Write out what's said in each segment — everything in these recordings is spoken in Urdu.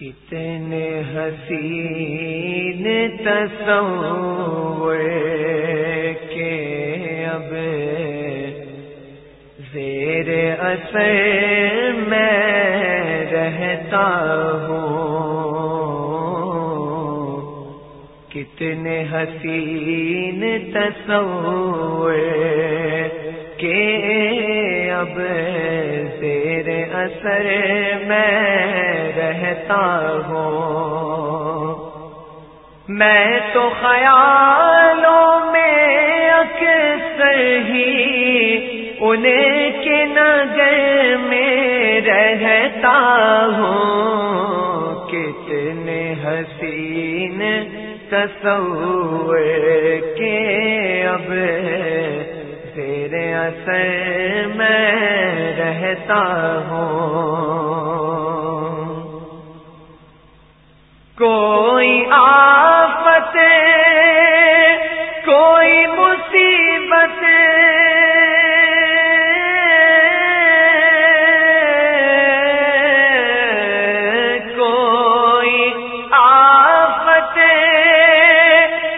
کتنے حسین تصور کے اب زیر اثر میں رہتا ہوں۔ کتنے حسین تصور کے اب اثر میں رہتا ہوں۔ میں تو خیالوں میں اکثر ہی انہیں کے نگر میں رہتا ہوں۔ کتنے حسین تصور کے اب تیرے اثر میں رہتا ہوں۔ کوئی آفت کوئی مصیبت کوئی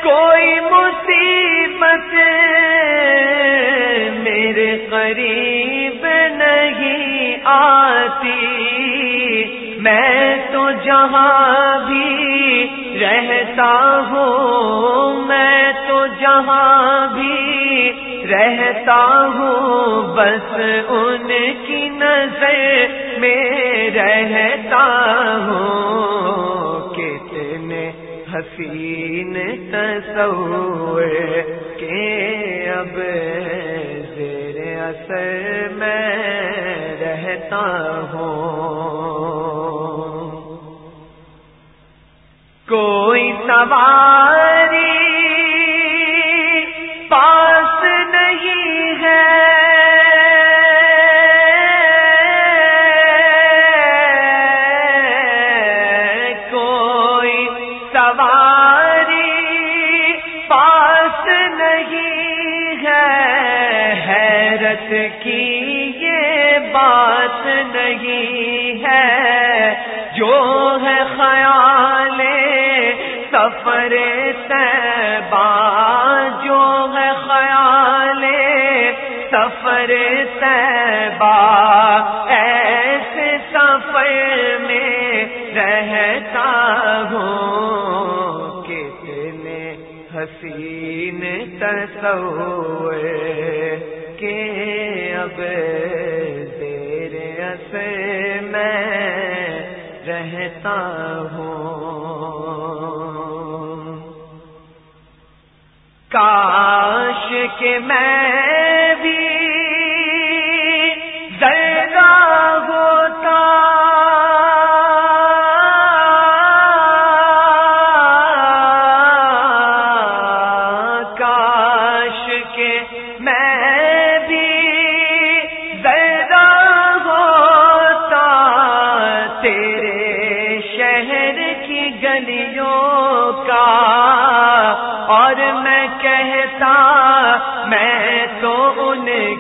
کوئی مصیبت میرے قریب میں تو جہاں بھی رہتا ہوں، میں تو جہاں بھی رہتا ہوں، بس ان کی نظر میں رہتا ہوں۔ کتنے حسین تصور کے اب زیر اثر میں رہتا ہوں۔ کوئی سواری پاس نہیں ہے۔ کوئی سواری پاس نہیں ہے۔ حیرت کی یہ بات نہیں ہے۔ جو سفر تیبا جو ہے خیال سفر تیبا ایسے سفر میں رہتا ہوں۔ کتنے حسین تصور کے اب دیر اثر میں رہتا ہوں۔ کاش کے میں بھی ذرا ہوتا۔ کاش کے میں بھی ذرا ہوتا۔ تیرے شہر کی گلیوں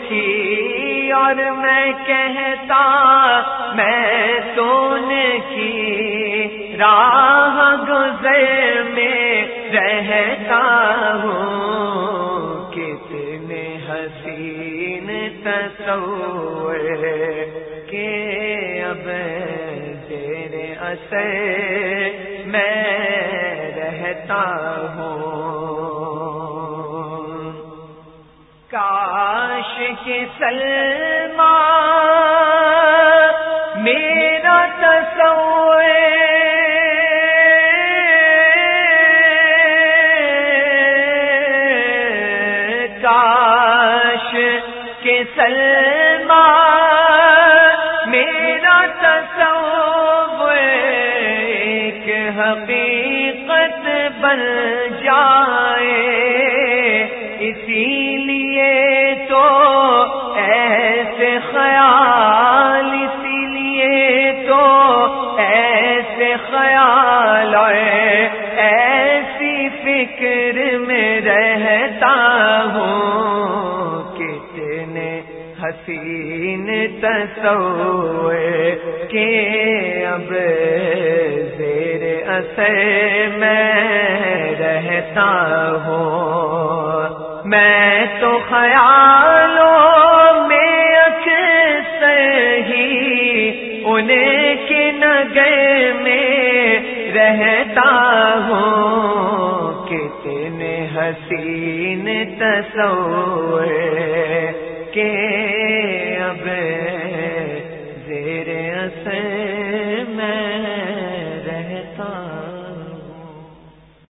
کی اور میں کہتا میں تو ان کی راہ گزر میں رہتا ہوں۔ کتنے حسین تصور کے اب تیرے اثر میں رہتا ہوں۔ کے سلما میرا تصور کاش کے سلما میرا تصور ایک حقیقت بن جائے اسی حسین تصور کے اب زیر اثر میں رہتا ہوں۔ میں تو خیالوں میں اکثر ہی انہیں کی نگر میں رہتا ہوں۔ کتنے حسین تصور